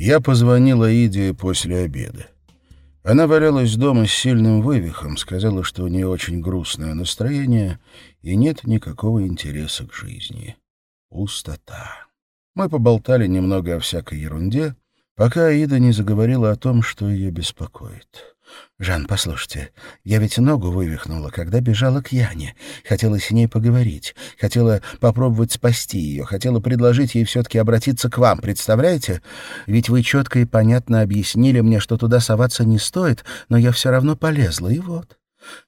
Я позвонила Иде после обеда. Она валялась дома с сильным вывихом, сказала, что у нее очень грустное настроение и нет никакого интереса к жизни. Пустота. Мы поболтали немного о всякой ерунде, пока Аида не заговорила о том, что ее беспокоит. «Жан, послушайте, я ведь ногу вывихнула, когда бежала к Яне. Хотела с ней поговорить, хотела попробовать спасти ее, хотела предложить ей все-таки обратиться к вам, представляете? Ведь вы четко и понятно объяснили мне, что туда соваться не стоит, но я все равно полезла, и вот.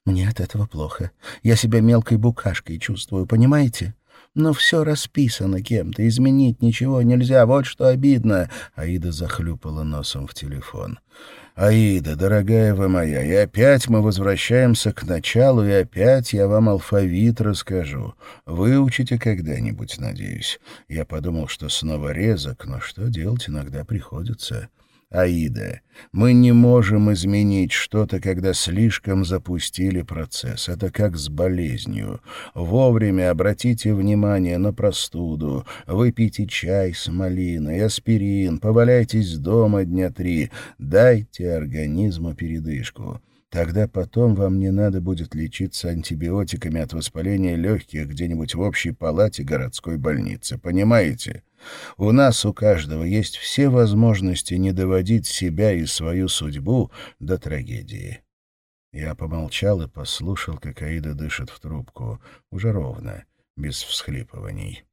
Мне от этого плохо. Я себя мелкой букашкой чувствую, понимаете?» Но все расписано кем-то, изменить ничего нельзя, вот что обидно. Аида захлюпала носом в телефон. «Аида, дорогая вы моя, и опять мы возвращаемся к началу, и опять я вам алфавит расскажу. Выучите когда-нибудь, надеюсь». Я подумал, что снова резок, но что делать иногда приходится. Аида, мы не можем изменить что-то, когда слишком запустили процесс. Это как с болезнью. Вовремя обратите внимание на простуду. Выпейте чай с малиной, аспирин, поваляйтесь дома дня три. Дайте организму передышку. Тогда потом вам не надо будет лечиться антибиотиками от воспаления легких где-нибудь в общей палате городской больницы. Понимаете? У нас у каждого есть все возможности не доводить себя и свою судьбу до трагедии. Я помолчал и послушал, как Аида дышит в трубку, уже ровно, без всхлипываний.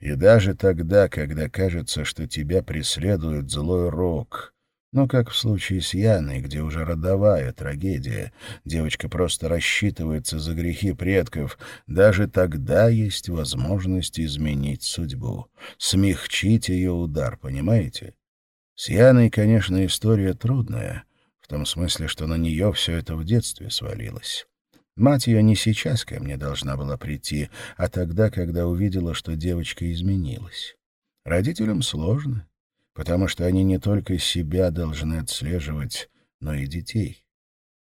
И даже тогда, когда кажется, что тебя преследует злой рок, но как в случае с Яной, где уже родовая трагедия, девочка просто рассчитывается за грехи предков, даже тогда есть возможность изменить судьбу, смягчить ее удар, понимаете? С Яной, конечно, история трудная, в том смысле, что на нее все это в детстве свалилось. Мать ее не сейчас ко мне должна была прийти, а тогда, когда увидела, что девочка изменилась. Родителям сложно потому что они не только себя должны отслеживать, но и детей.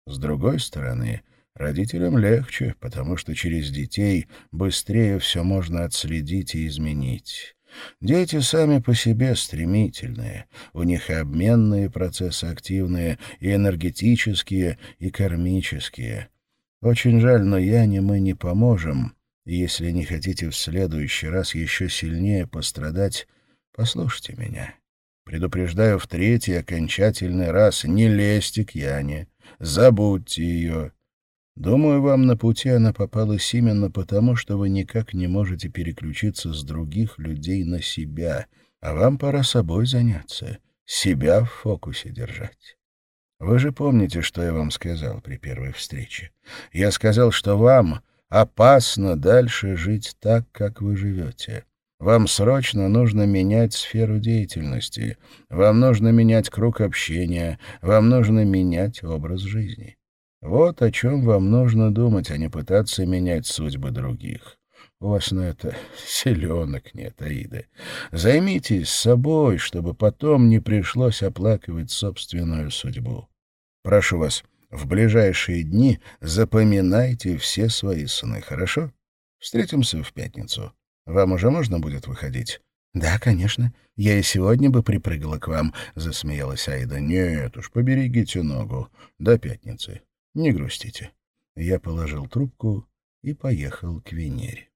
С другой стороны, родителям легче, потому что через детей быстрее все можно отследить и изменить. Дети сами по себе стремительные, у них и обменные процессы активные, и энергетические, и кармические. Очень жаль, но я не мы не поможем, если не хотите в следующий раз еще сильнее пострадать, послушайте меня. Предупреждаю в третий окончательный раз, не лезьте к Яне, забудьте ее. Думаю, вам на пути она попалась именно потому, что вы никак не можете переключиться с других людей на себя, а вам пора собой заняться, себя в фокусе держать. Вы же помните, что я вам сказал при первой встрече? Я сказал, что вам опасно дальше жить так, как вы живете. Вам срочно нужно менять сферу деятельности, вам нужно менять круг общения, вам нужно менять образ жизни. Вот о чем вам нужно думать, а не пытаться менять судьбы других. У вас на это селенок нет, Аида. Займитесь собой, чтобы потом не пришлось оплакивать собственную судьбу. Прошу вас, в ближайшие дни запоминайте все свои сны, хорошо? Встретимся в пятницу. Вам уже можно будет выходить?» «Да, конечно. Я и сегодня бы припрыгала к вам», — засмеялась Аида. «Нет уж, поберегите ногу. До пятницы. Не грустите». Я положил трубку и поехал к Венере.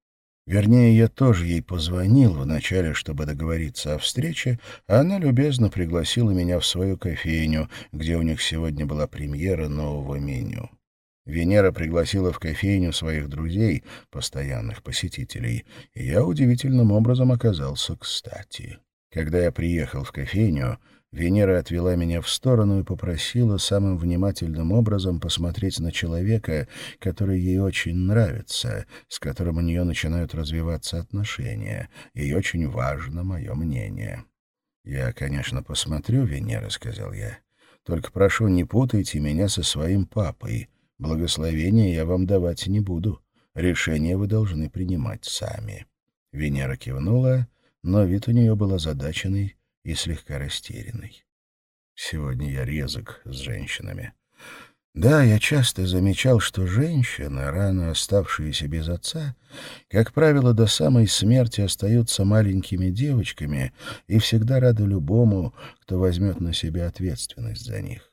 Вернее, я тоже ей позвонил вначале, чтобы договориться о встрече, а она любезно пригласила меня в свою кофейню, где у них сегодня была премьера нового меню. Венера пригласила в кофейню своих друзей, постоянных посетителей, и я удивительным образом оказался кстати. Когда я приехал в кофейню, Венера отвела меня в сторону и попросила самым внимательным образом посмотреть на человека, который ей очень нравится, с которым у нее начинают развиваться отношения. Ей очень важно мое мнение. «Я, конечно, посмотрю, Венера», — сказал я. «Только прошу, не путайте меня со своим папой». Благословения я вам давать не буду. Решение вы должны принимать сами». Венера кивнула, но вид у нее был озадаченный и слегка растерянный. «Сегодня я резок с женщинами. Да, я часто замечал, что женщины, рано оставшиеся без отца, как правило, до самой смерти остаются маленькими девочками и всегда рады любому, кто возьмет на себя ответственность за них.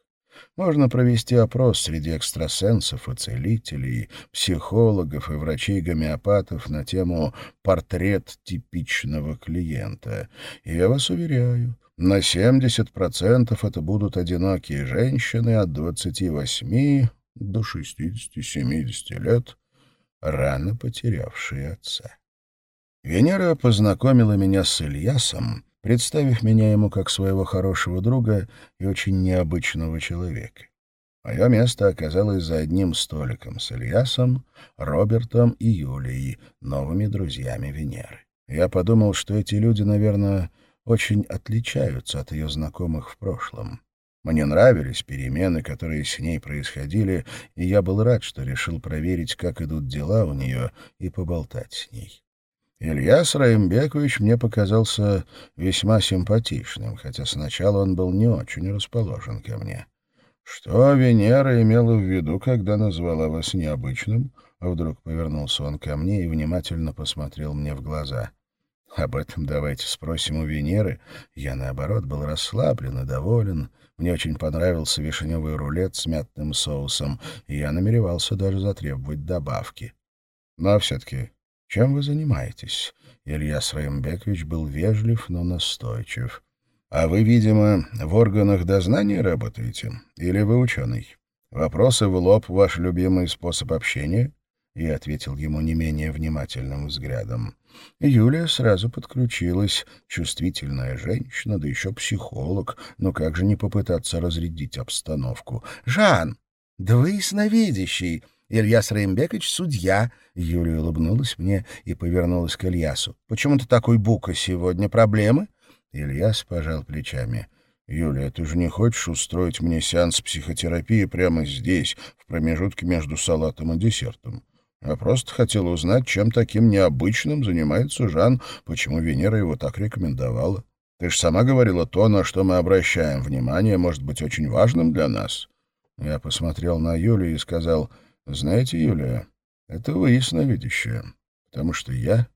Можно провести опрос среди экстрасенсов и целителей, психологов и врачей-гомеопатов на тему «портрет типичного клиента». И я вас уверяю, на 70% это будут одинокие женщины от 28 до 60-70 лет, рано потерявшие отца. Венера познакомила меня с Ильясом, представив меня ему как своего хорошего друга и очень необычного человека. Мое место оказалось за одним столиком с Ильясом, Робертом и Юлией, новыми друзьями Венеры. Я подумал, что эти люди, наверное, очень отличаются от ее знакомых в прошлом. Мне нравились перемены, которые с ней происходили, и я был рад, что решил проверить, как идут дела у нее, и поболтать с ней. Ильяс Раимбекович мне показался весьма симпатичным, хотя сначала он был не очень расположен ко мне. Что Венера имела в виду, когда назвала вас необычным? А вдруг повернулся он ко мне и внимательно посмотрел мне в глаза. Об этом давайте спросим у Венеры. Я, наоборот, был расслаблен и доволен. Мне очень понравился вишневый рулет с мятным соусом, и я намеревался даже затребовать добавки. Но все-таки чем вы занимаетесь? Илья Сраимбекович был вежлив, но настойчив. А вы, видимо, в органах дознания работаете? Или вы ученый? Вопросы в лоб — ваш любимый способ общения? Я ответил ему не менее внимательным взглядом. Юлия сразу подключилась. Чувствительная женщина, да еще психолог. Но как же не попытаться разрядить обстановку? «Жан, да вы ясновидящий!» Ильяс Раимбекович — судья. Юлия улыбнулась мне и повернулась к Ильясу. «Почему ты такой бука сегодня? Проблемы?» Ильяс пожал плечами. «Юлия, ты же не хочешь устроить мне сеанс психотерапии прямо здесь, в промежутке между салатом и десертом? Я просто хотел узнать, чем таким необычным занимается Жан, почему Венера его так рекомендовала. Ты же сама говорила, то, на что мы обращаем внимание, может быть очень важным для нас». Я посмотрел на Юлию и сказал, «Знаете, Юлия, это вы ясновидящая, потому что я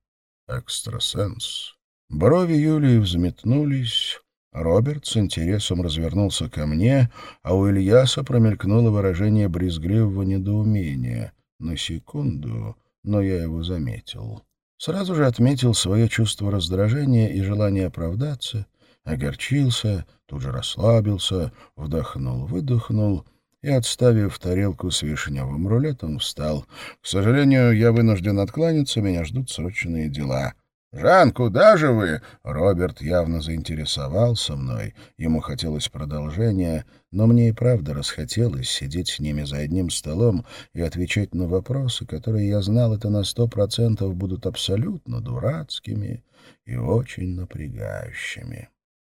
экстрасенс». Брови Юлии взметнулись, Роберт с интересом развернулся ко мне, а у Ильяса промелькнуло выражение брезгливого недоумения — на секунду, но я его заметил. Сразу же отметил свое чувство раздражения и желание оправдаться, огорчился, тут же расслабился, вдохнул-выдохнул и, отставив тарелку с вишневым рулетом, встал. «К сожалению, я вынужден откланяться, меня ждут срочные дела». «Жан, куда же вы?» Роберт явно заинтересовался мной. Ему хотелось продолжения, но мне и правда расхотелось сидеть с ними за одним столом и отвечать на вопросы, которые, я знал, это на сто процентов будут абсолютно дурацкими и очень напрягающими.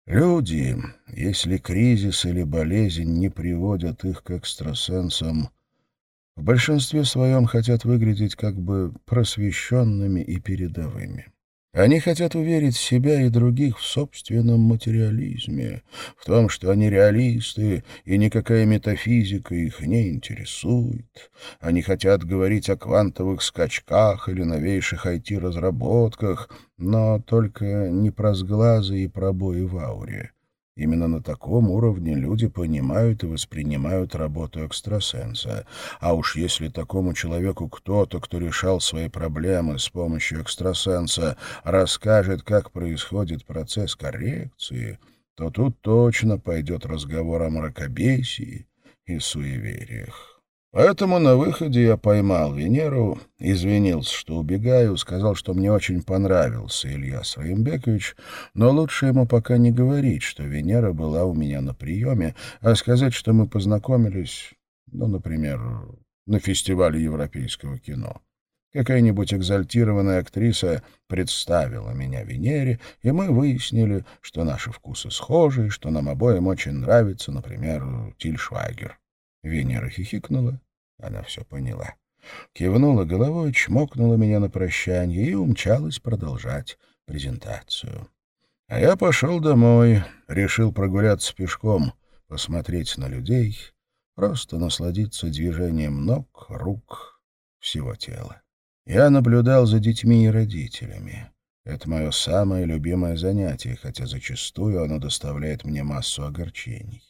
Люди, если кризис или болезнь не приводят их к экстрасенсам, в большинстве своем хотят выглядеть как бы просвещенными и передовыми. Они хотят уверить себя и других в собственном материализме, в том, что они реалисты, и никакая метафизика их не интересует. Они хотят говорить о квантовых скачках или новейших IT-разработках, но только не про сглазы и пробои в ауре. Именно на таком уровне люди понимают и воспринимают работу экстрасенса. А уж если такому человеку кто-то, кто решал свои проблемы с помощью экстрасенса, расскажет, как происходит процесс коррекции, то тут точно пойдет разговор о мракобесии и суевериях. Поэтому на выходе я поймал Венеру, извинился, что убегаю, сказал, что мне очень понравился Илья Сраимбекович, но лучше ему пока не говорить, что Венера была у меня на приеме, а сказать, что мы познакомились, ну, например, на фестивале европейского кино. Какая-нибудь экзальтированная актриса представила меня Венере, и мы выяснили, что наши вкусы схожи, что нам обоим очень нравится, например, Тильшвайгер. Венера хихикнула, она все поняла. Кивнула головой, чмокнула меня на прощание и умчалась продолжать презентацию. А я пошел домой, решил прогуляться пешком, посмотреть на людей, просто насладиться движением ног, рук, всего тела. Я наблюдал за детьми и родителями. Это мое самое любимое занятие, хотя зачастую оно доставляет мне массу огорчений.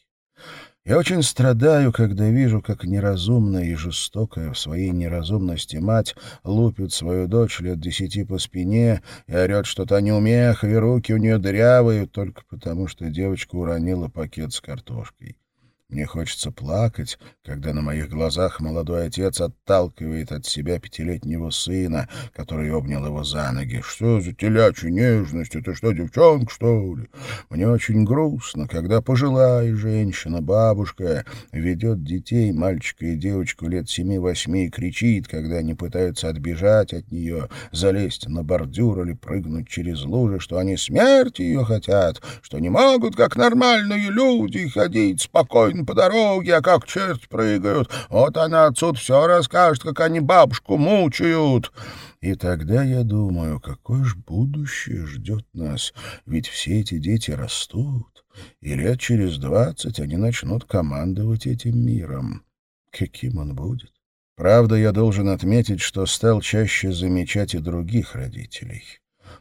Я очень страдаю, когда вижу, как неразумная и жестокая в своей неразумности мать лупит свою дочь лет десяти по спине и орет, что та неумеха, и руки у нее дырявые, только потому что девочка уронила пакет с картошкой. Мне хочется плакать, когда на моих глазах молодой отец отталкивает от себя пятилетнего сына, который обнял его за ноги. Что за телячья нежность? Это что, девчонка, что ли? Мне очень грустно, когда пожилая женщина, бабушка, ведет детей, мальчика и девочку лет семи-восьми, и кричит, когда они пытаются отбежать от нее, залезть на бордюр или прыгнуть через лужи, что они смерти ее хотят, что не могут, как нормальные люди, ходить спокойно по дороге, а как черти прыгают. Вот она отсюда все расскажет, как они бабушку мучают. И тогда я думаю, какое ж будущее ждет нас, ведь все эти дети растут, и лет через двадцать они начнут командовать этим миром. Каким он будет? Правда, я должен отметить, что стал чаще замечать и других родителей.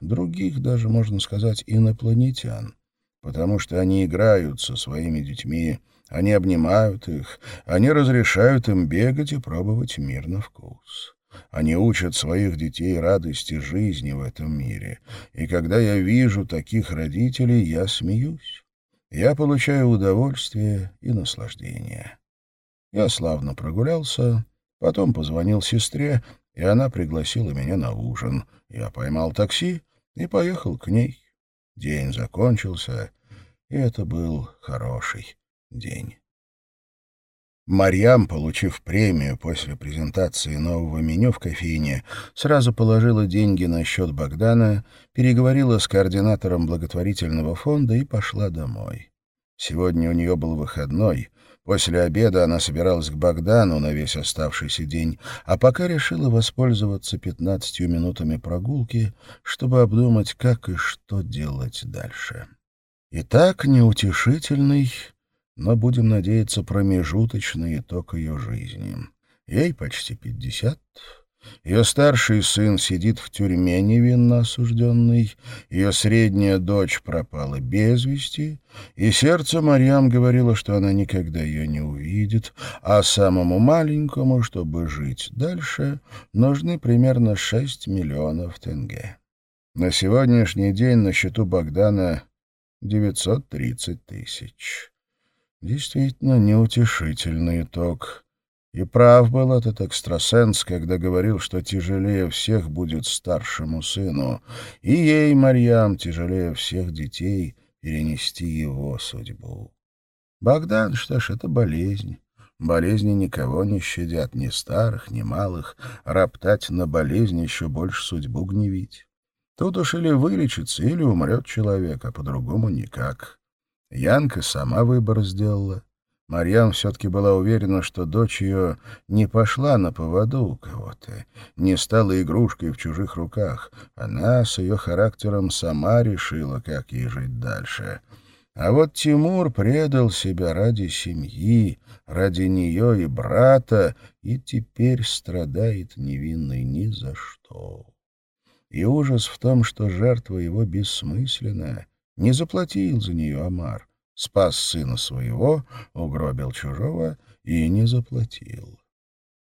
Других, даже, можно сказать, инопланетян, потому что они играют со своими детьми, они обнимают их, они разрешают им бегать и пробовать мир на вкус. Они учат своих детей радости жизни в этом мире. И когда я вижу таких родителей, я смеюсь. Я получаю удовольствие и наслаждение. Я славно прогулялся, потом позвонил сестре, и она пригласила меня на ужин. Я поймал такси и поехал к ней. День закончился, и это был хороший день. Марьям, получив премию после презентации нового меню в кофейне, сразу положила деньги на счет Богдана, переговорила с координатором благотворительного фонда и пошла домой. Сегодня у нее был выходной. После обеда она собиралась к Богдану на весь оставшийся день, а пока решила воспользоваться пятнадцатью минутами прогулки, чтобы обдумать, как и что делать дальше. Итак, неутешительный но, будем надеяться, промежуточный итог ее жизни. Ей почти пятьдесят. Ее старший сын сидит в тюрьме невинно осужденный, ее средняя дочь пропала без вести, и сердце Марьям говорило, что она никогда ее не увидит, а самому маленькому, чтобы жить дальше, нужны примерно шесть миллионов тенге. На сегодняшний день на счету Богдана девятьсот тридцать тысяч. Действительно неутешительный итог. И прав был этот экстрасенс, когда говорил, что тяжелее всех будет старшему сыну, и ей, Марьям, тяжелее всех детей перенести его судьбу. Богдан, что ж, это болезнь. Болезни никого не щадят, ни старых, ни малых. Роптать на болезнь еще больше судьбу гневить. Тут уж или вылечится, или умрет человек, а по-другому никак. Янка сама выбор сделала. Марьям все-таки была уверена, что дочь ее не пошла на поводу у кого-то, не стала игрушкой в чужих руках. Она с ее характером сама решила, как ей жить дальше. А вот Тимур предал себя ради семьи, ради нее и брата, и теперь страдает невинный ни за что. И ужас в том, что жертва его бессмысленная — не заплатил за нее Амар. Спас сына своего, угробил чужого и не заплатил.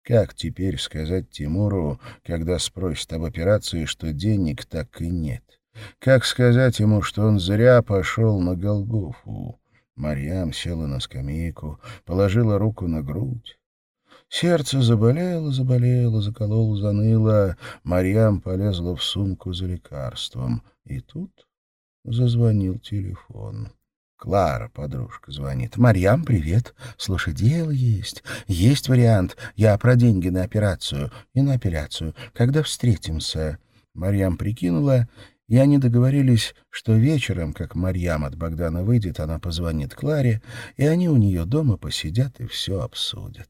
Как теперь сказать Тимуру, когда спросит об операции, что денег так и нет? Как сказать ему, что он зря пошел на Голгофу? Марьям села на скамейку, положила руку на грудь. Сердце заболело, заболело, закололо, заныло. Марьям полезла в сумку за лекарством. И тут Зазвонил телефон. Клара, подружка, звонит. «Марьям, привет. Слушай, дело есть. Есть вариант. Я про деньги на операцию. И на операцию. Когда встретимся?» Марьям прикинула, и они договорились, что вечером, как Марьям от Богдана выйдет, она позвонит Кларе, и они у нее дома посидят и все обсудят.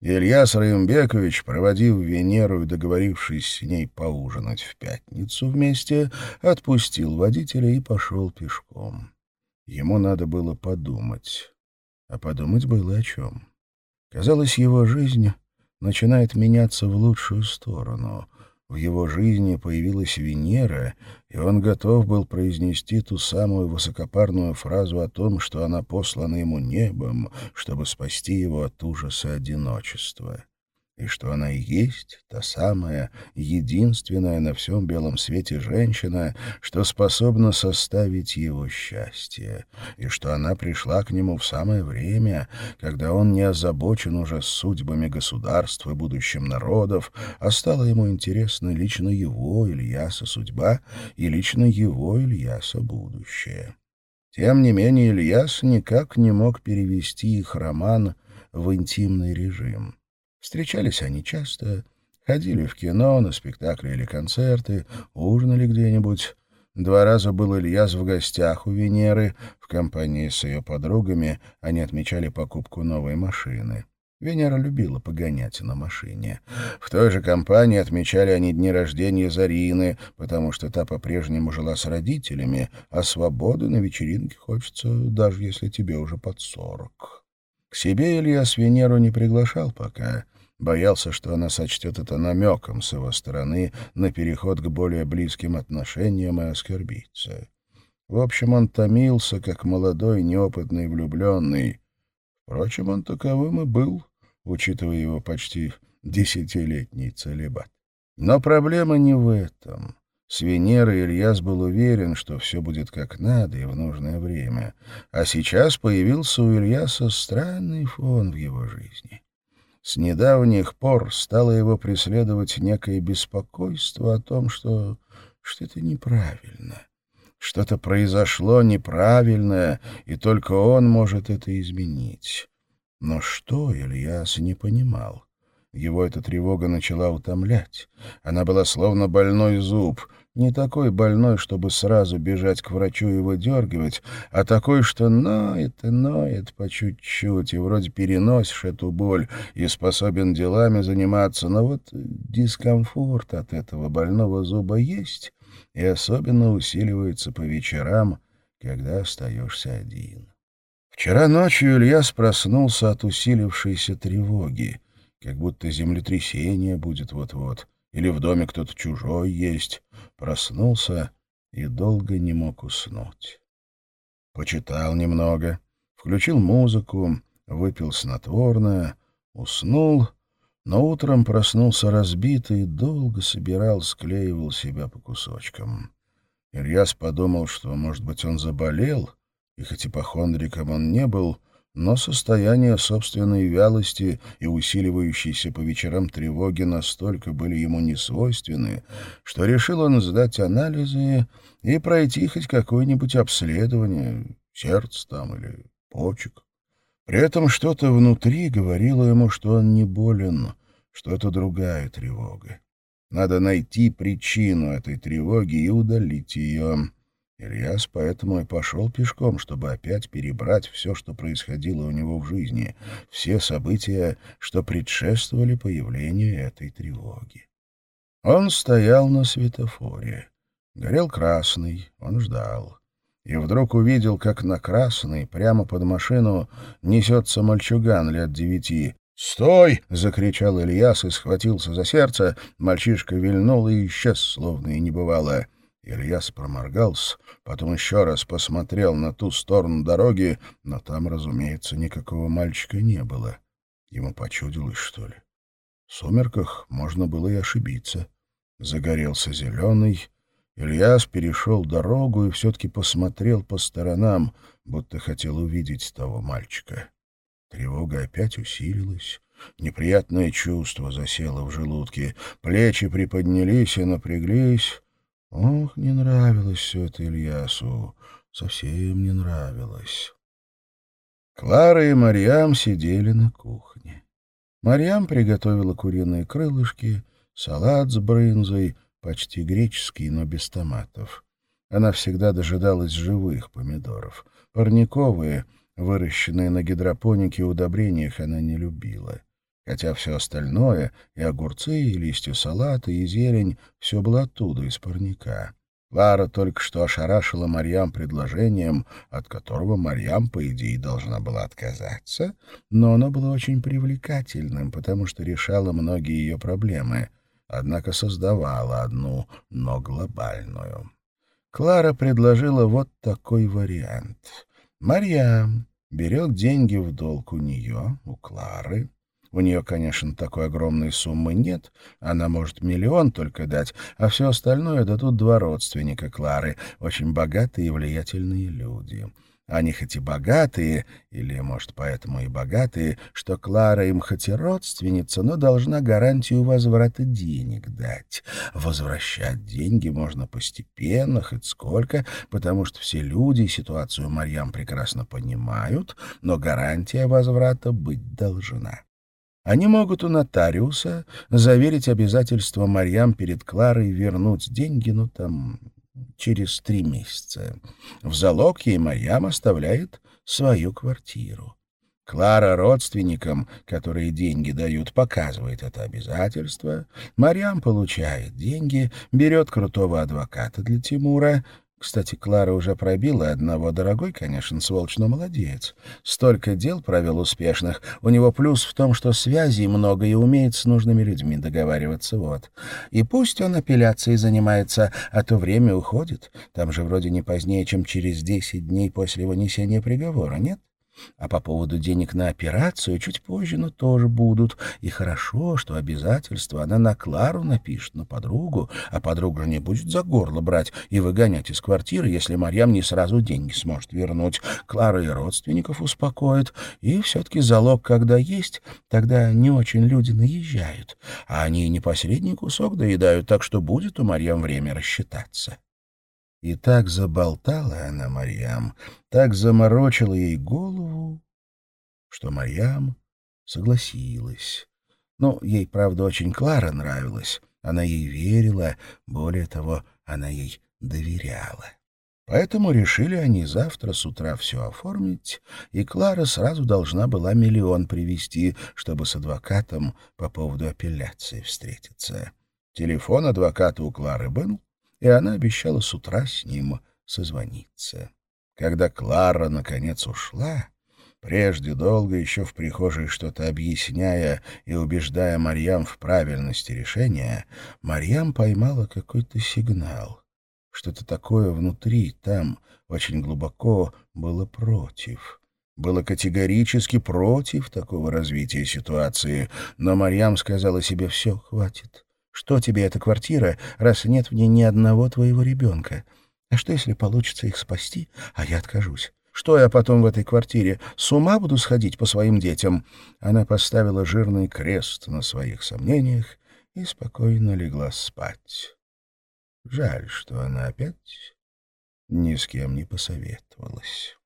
Ильяс Раимбекович, проводив Венеру и договорившись с ней поужинать в пятницу вместе, отпустил водителя и пошел пешком. Ему надо было подумать. А подумать было о чем. Казалось, его жизнь начинает меняться в лучшую сторону. В его жизни появилась Венера, и он готов был произнести ту самую высокопарную фразу о том, что она послана ему небом, чтобы спасти его от ужаса одиночества и что она и есть та самая, единственная на всем белом свете женщина, что способна составить его счастье, и что она пришла к нему в самое время, когда он не озабочен уже судьбами государств и будущим народов, а стала ему интересна лично его, Ильяса, судьба и лично его, Ильяса, будущее. Тем не менее Ильяс никак не мог перевести их роман в интимный режим. Встречались они часто, ходили в кино, на спектакли или концерты, ужинали где-нибудь. Два раза был Ильяс в гостях у Венеры. В компании с ее подругами они отмечали покупку новой машины. Венера любила погонять на машине. В той же компании отмечали они дни рождения Зарины, потому что та по-прежнему жила с родителями, а свободы на вечеринке хочется, даже если тебе уже под сорок. К себе Ильяс Венеру не приглашал пока. Боялся, что она сочтет это намеком с его стороны на переход к более близким отношениям и оскорбиться. В общем, он томился, как молодой неопытный влюбленный. Впрочем, он таковым и был, учитывая его почти десятилетний целебат. Но проблема не в этом. С Венерой Ильяс был уверен, что все будет как надо и в нужное время. А сейчас появился у Ильяса странный фон в его жизни. С недавних пор стало его преследовать некое беспокойство о том, что что-то неправильно. Что-то произошло неправильное, и только он может это изменить. Но что Ильяс не понимал. Его эта тревога начала утомлять. Она была словно больной зуб, не такой больной, чтобы сразу бежать к врачу и выдергивать, а такой, что ноет и ноет по чуть-чуть, и вроде переносишь эту боль и способен делами заниматься, но вот дискомфорт от этого больного зуба есть и особенно усиливается по вечерам, когда остаешься один. Вчера ночью Ильяс проснулся от усилившейся тревоги, как будто землетрясение будет вот-вот или в доме кто-то чужой есть. Проснулся и долго не мог уснуть. Почитал немного, включил музыку, выпил снотворное, уснул, но утром проснулся разбитый и долго собирал, склеивал себя по кусочкам. Ильяс подумал, что, может быть, он заболел, и хоть ипохондриком он не был, но состояние собственной вялости и усиливающейся по вечерам тревоги настолько были ему несвойственны, что решил он сдать анализы и пройти хоть какое-нибудь обследование, сердца там или почек. При этом что-то внутри говорило ему, что он не болен, что это другая тревога. Надо найти причину этой тревоги и удалить ее. Ильяс поэтому и пошел пешком, чтобы опять перебрать все, что происходило у него в жизни, все события, что предшествовали появлению этой тревоги. Он стоял на светофоре. Горел красный, он ждал. И вдруг увидел, как на красный, прямо под машину, несется мальчуган лет девяти. «Стой!» — закричал Ильяс и схватился за сердце. Мальчишка вильнул и исчез, словно и не бывало. Ильяс проморгался, потом еще раз посмотрел на ту сторону дороги, но там, разумеется, никакого мальчика не было. Ему почудилось, что ли? В сумерках можно было и ошибиться. Загорелся зеленый. Ильяс перешел дорогу и все-таки посмотрел по сторонам, будто хотел увидеть того мальчика. Тревога опять усилилась. Неприятное чувство засело в желудке. Плечи приподнялись и напряглись. Ох, не нравилось все это Ильясу, совсем не нравилось. Клара и Марьям сидели на кухне. Марьям приготовила куриные крылышки, салат с брынзой, почти греческий, но без томатов. Она всегда дожидалась живых помидоров. Парниковые, выращенные на гидропонике удобрениях, она не любила хотя все остальное, и огурцы, и листья салата, и зелень, все было оттуда, из парника. Клара только что ошарашила Марьям предложением, от которого Марьям, по идее, должна была отказаться, но оно было очень привлекательным, потому что решало многие ее проблемы, однако создавало одну, но глобальную. Клара предложила вот такой вариант. Марьям берет деньги в долг у нее, у Клары, у нее, конечно, такой огромной суммы нет, она может миллион только дать, а все остальное дадут два родственника Клары, очень богатые и влиятельные люди. Они хоть и богатые, или, может, поэтому и богатые, что Клара им хоть и родственница, но должна гарантию возврата денег дать. Возвращать деньги можно постепенно, хоть сколько, потому что все люди ситуацию Марьям прекрасно понимают, но гарантия возврата быть должна. Они могут у нотариуса заверить обязательство Марьям перед Кларой вернуть деньги, ну, там, через три месяца. В залог ей Марьям оставляет свою квартиру. Клара родственникам, которые деньги дают, показывает это обязательство. Марьям получает деньги, берет крутого адвоката для Тимура, кстати, Клара уже пробила одного. Дорогой, конечно, сволочь, но молодец. Столько дел провел успешных. У него плюс в том, что связей много и умеет с нужными людьми договариваться. Вот. И пусть он апелляцией занимается, а то время уходит. Там же вроде не позднее, чем через десять дней после вынесения приговора, нет? А по поводу денег на операцию чуть позже, но тоже будут. И хорошо, что обязательства она на Клару напишет, на подругу, а подруга не будет за горло брать и выгонять из квартиры, если Марьям не сразу деньги сможет вернуть. Клара и родственников успокоит. И все-таки залог, когда есть, тогда не очень люди наезжают. А они не последний кусок доедают, так что будет у Марьям время рассчитаться. И так заболтала она Марьям, так заморочила ей голову, что Марьям согласилась. Ну, ей, правда, очень Клара нравилась. Она ей верила, более того, она ей доверяла. Поэтому решили они завтра с утра все оформить, и Клара сразу должна была миллион привезти, чтобы с адвокатом по поводу апелляции встретиться. Телефон адвоката у Клары был, и она обещала с утра с ним созвониться. Когда Клара, наконец, ушла, прежде долго еще в прихожей что-то объясняя и убеждая Марьям в правильности решения, Марьям поймала какой-то сигнал. Что-то такое внутри, там, очень глубоко, было против. Было категорически против такого развития ситуации, но Марьям сказала себе «все, хватит». Что тебе эта квартира, раз нет в ней ни одного твоего ребенка? А что, если получится их спасти, а я откажусь? Что я потом в этой квартире? С ума буду сходить по своим детям?» Она поставила жирный крест на своих сомнениях и спокойно легла спать. Жаль, что она опять ни с кем не посоветовалась.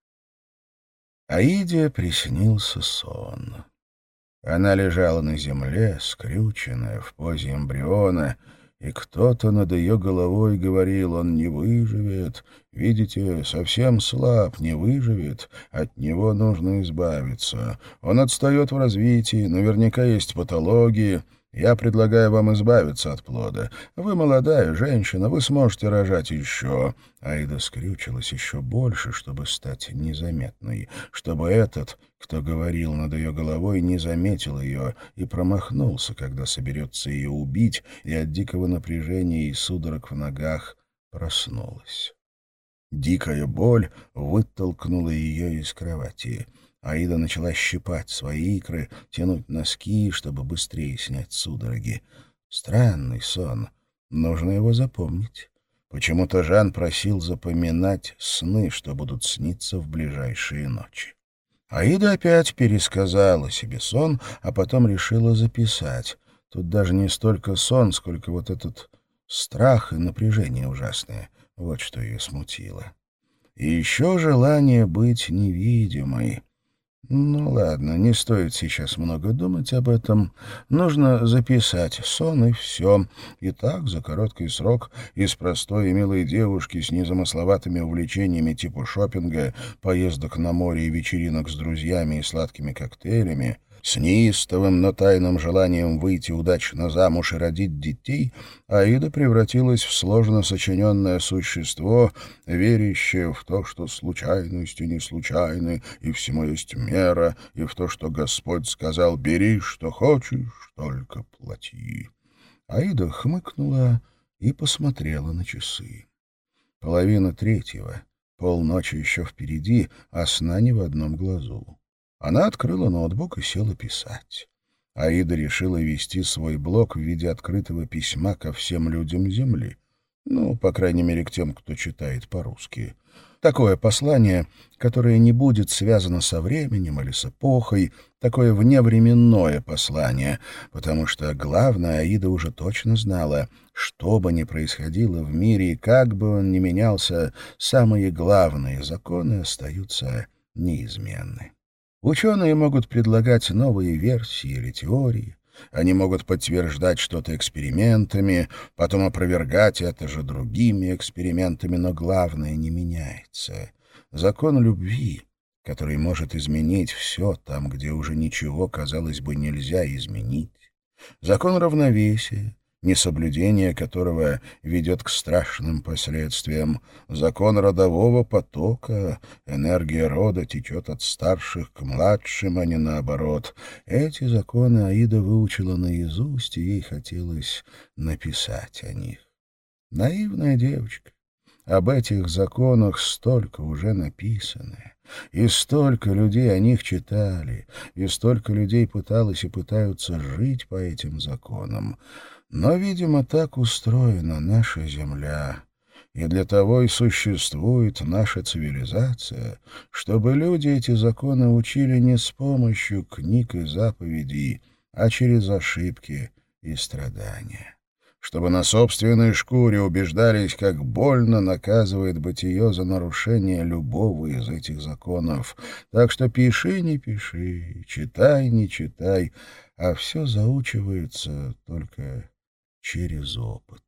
Аиде приснился сон. Она лежала на земле, скрюченная, в позе эмбриона, и кто-то над ее головой говорил, он не выживет, видите, совсем слаб, не выживет, от него нужно избавиться. Он отстает в развитии, наверняка есть патологии, я предлагаю вам избавиться от плода. Вы молодая женщина, вы сможете рожать еще». Аида скрючилась еще больше, чтобы стать незаметной, чтобы этот, кто говорил над ее головой, не заметил ее и промахнулся, когда соберется ее убить, и от дикого напряжения и судорог в ногах проснулась. Дикая боль вытолкнула ее из кровати. Аида начала щипать свои икры, тянуть носки, чтобы быстрее снять судороги. Странный сон. Нужно его запомнить. Почему-то Жан просил запоминать сны, что будут сниться в ближайшие ночи. Аида опять пересказала себе сон, а потом решила записать. Тут даже не столько сон, сколько вот этот страх и напряжение ужасное. Вот что ее смутило. И еще желание быть невидимой. Ну ладно, не стоит сейчас много думать об этом. Нужно записать сон и все. И так, за короткий срок, из простой и милой девушки с незамысловатыми увлечениями типа шопинга, поездок на море и вечеринок с друзьями и сладкими коктейлями, С неистовым, но тайным желанием выйти удачно замуж и родить детей, Аида превратилась в сложно сочиненное существо, верящее в то, что случайности не случайны, и всему есть мера, и в то, что Господь сказал «бери, что хочешь, только плати». Аида хмыкнула и посмотрела на часы. Половина третьего, полночи еще впереди, а сна не в одном глазу. Она открыла ноутбук и села писать. Аида решила вести свой блог в виде открытого письма ко всем людям Земли. Ну, по крайней мере, к тем, кто читает по-русски. Такое послание, которое не будет связано со временем или с эпохой, такое вневременное послание, потому что главное Аида уже точно знала, что бы ни происходило в мире и как бы он ни менялся, самые главные законы остаются неизменны. Ученые могут предлагать новые версии или теории, они могут подтверждать что-то экспериментами, потом опровергать это же другими экспериментами, но главное не меняется. Закон любви, который может изменить все там, где уже ничего, казалось бы, нельзя изменить. Закон равновесия, несоблюдение которого ведет к страшным последствиям. Закон родового потока, энергия рода течет от старших к младшим, а не наоборот. Эти законы Аида выучила наизусть, и ей хотелось написать о них. Наивная девочка. Об этих законах столько уже написано. И столько людей о них читали, и столько людей пыталось и пытаются жить по этим законам. Но, видимо, так устроена наша Земля, и для того и существует наша цивилизация, чтобы люди эти законы учили не с помощью книг и заповедей, а через ошибки и страдания. Чтобы на собственной шкуре убеждались, как больно наказывает бытие за нарушение любого из этих законов. Так что пиши, не пиши, читай, не читай, а все заучивается только через опыт.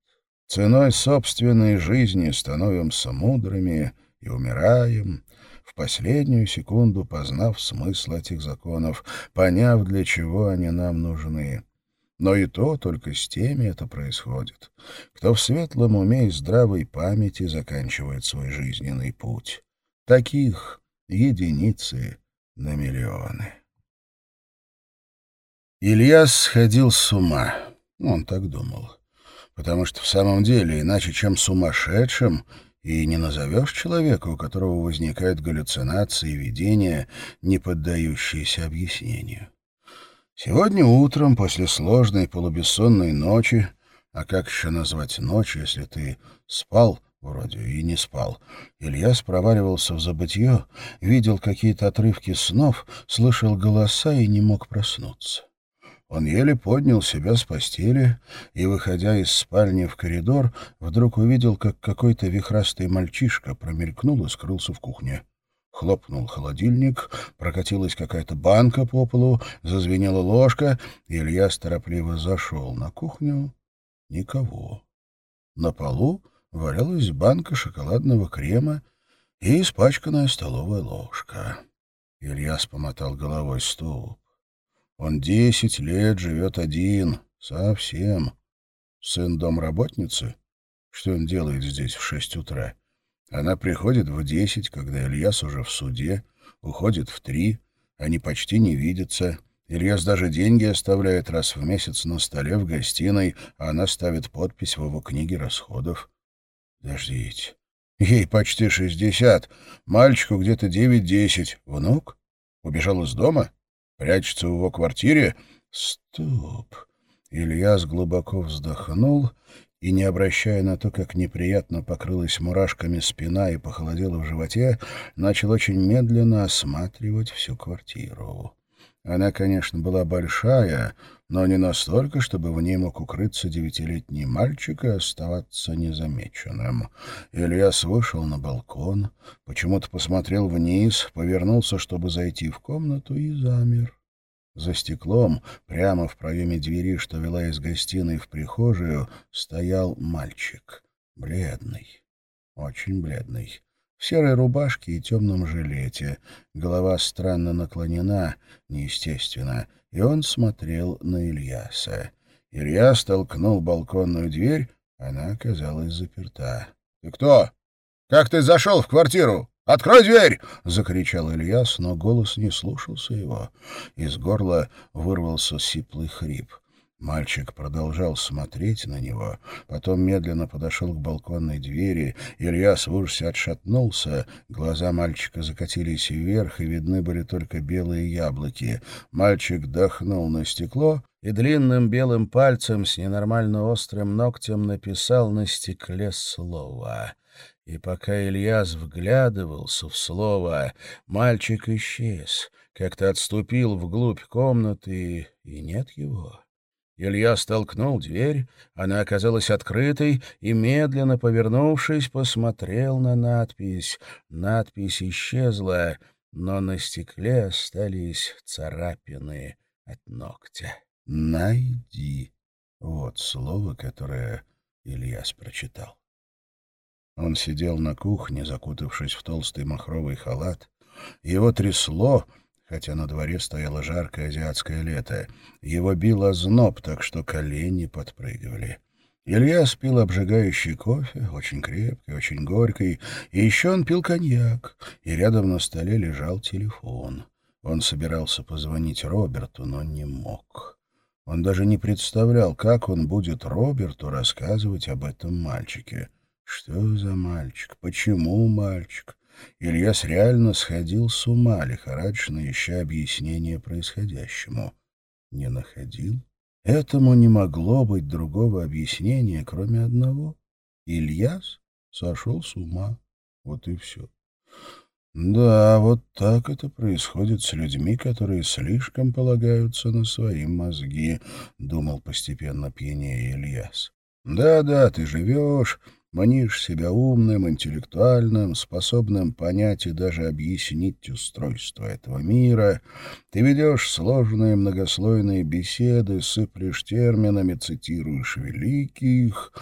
Ценой собственной жизни становимся мудрыми и умираем, в последнюю секунду познав смысл этих законов, поняв, для чего они нам нужны. Но и то только с теми это происходит, кто в светлом уме и здравой памяти заканчивает свой жизненный путь. Таких единицы на миллионы. Ильяс сходил с ума. Он так думал. Потому что в самом деле, иначе чем сумасшедшим, и не назовешь человека, у которого возникают галлюцинации и видения, не поддающиеся объяснению. Сегодня утром, после сложной полубессонной ночи, а как еще назвать ночь, если ты спал, вроде и не спал, Ильяс проваливался в забытье, видел какие-то отрывки снов, слышал голоса и не мог проснуться. Он еле поднял себя с постели и, выходя из спальни в коридор, вдруг увидел, как какой-то вихрастый мальчишка промелькнул и скрылся в кухне. Хлопнул холодильник, прокатилась какая-то банка по полу, зазвенела ложка, и Илья торопливо зашел на кухню. Никого. На полу валялась банка шоколадного крема и испачканная столовая ложка. Ильяс помотал головой стул. Он десять лет живет один, совсем. Сын домработницы? Что он делает здесь в шесть утра? Она приходит в десять, когда Ильяс уже в суде, уходит в три, они почти не видятся. Ильяс даже деньги оставляет раз в месяц на столе в гостиной, а она ставит подпись в его книге расходов. Подождите. Ей почти шестьдесят, мальчику где-то девять-десять. Внук? Убежал из дома? Прячется в его квартире? Стоп. Ильяс глубоко вздохнул и, не обращая на то, как неприятно покрылась мурашками спина и похолодела в животе, начал очень медленно осматривать всю квартиру. Она, конечно, была большая, но не настолько, чтобы в ней мог укрыться девятилетний мальчик и оставаться незамеченным. Ильяс вышел на балкон, почему-то посмотрел вниз, повернулся, чтобы зайти в комнату, и замер. За стеклом, прямо в проеме двери, что вела из гостиной в прихожую, стоял мальчик. Бледный, очень бледный. В серой рубашке и темном жилете. Голова странно наклонена, неестественно, и он смотрел на Ильяса. Илья толкнул балконную дверь, она оказалась заперта. — Ты кто? Как ты зашел в квартиру? «Открой дверь!» — закричал Ильяс, но голос не слушался его. Из горла вырвался сиплый хрип. Мальчик продолжал смотреть на него, потом медленно подошел к балконной двери. Ильяс в ужасе отшатнулся, глаза мальчика закатились вверх, и видны были только белые яблоки. Мальчик дохнул на стекло и длинным белым пальцем с ненормально острым ногтем написал на стекле слово. И пока Ильяс вглядывался в слово, мальчик исчез, как-то отступил вглубь комнаты, и нет его. Илья столкнул дверь, она оказалась открытой, и, медленно повернувшись, посмотрел на надпись. Надпись исчезла, но на стекле остались царапины от ногтя. «Найди» — вот слово, которое Ильяс прочитал. Он сидел на кухне, закутавшись в толстый махровый халат. Его трясло, хотя на дворе стояло жаркое азиатское лето. Его бил озноб, так что колени подпрыгивали. Илья спил обжигающий кофе, очень крепкий, очень горький, и еще он пил коньяк, и рядом на столе лежал телефон. Он собирался позвонить Роберту, но не мог. Он даже не представлял, как он будет Роберту рассказывать об этом мальчике. Что за мальчик? Почему мальчик? Ильяс реально сходил с ума, лихорадочно ища объяснение происходящему. Не находил? Этому не могло быть другого объяснения, кроме одного. Ильяс сошел с ума. Вот и все. Да, вот так это происходит с людьми, которые слишком полагаются на свои мозги, — думал постепенно пьянее Ильяс. Да-да, ты живешь, Манишь себя умным, интеллектуальным, способным понять и даже объяснить устройство этого мира. Ты ведешь сложные многослойные беседы, сыплешь терминами, цитируешь великих,